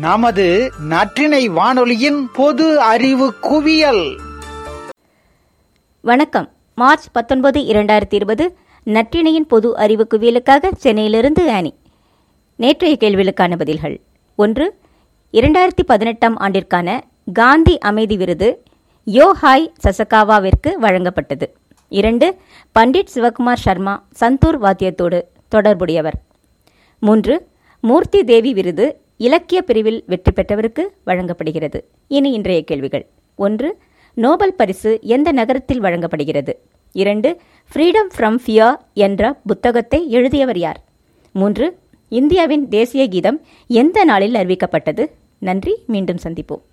நமது நற்றினை வானொலியின் பொது அறிவு குவியல். வணக்கம். மார்ச் பத்தொன்பது இரண்டாயிரத்தி இருபது நற்றிணையின் பொது அறிவு குவியலுக்காக சென்னையிலிருந்து ஆனி நேற்றைய கேள்விகளுக்கான பதில்கள். ஒன்று இரண்டாயிரத்தி பதினெட்டாம் ஆண்டிற்கான காந்தி அமைதி விருது யோஹாய் சசகாவாவிற்கு வழங்கப்பட்டது. இரண்டு பண்டிட் சிவகுமார் சர்மா சந்தூர் வாத்தியத்தோடு தொடர்புடையவர். மூன்று மூர்த்தி தேவி விருது இலக்கிய பிரிவில் வெற்றி பெற்றவருக்கு வழங்கப்படுகிறது. இனி இன்றைய கேள்விகள். ஒன்று நோபல் பரிசு எந்த நகரத்தில் வழங்கப்படுகிறது? இரண்டு ஃப்ரீடம் ஃப்ரம் ஃபியா என்ற புத்தகத்தை எழுதியவர் யார்? மூன்று இந்தியாவின் தேசிய கீதம் எந்த நாளில் அறிவிக்கப்பட்டது? நன்றி மீண்டும் சந்திப்போம்.